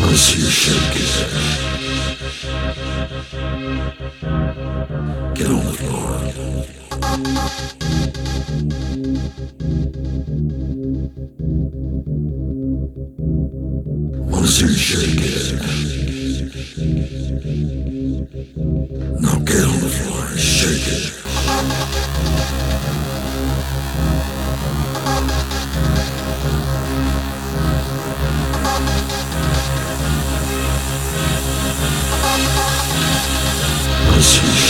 Once you shake it, get on the floor. Once you shake it, now get on the floor and shake it. Once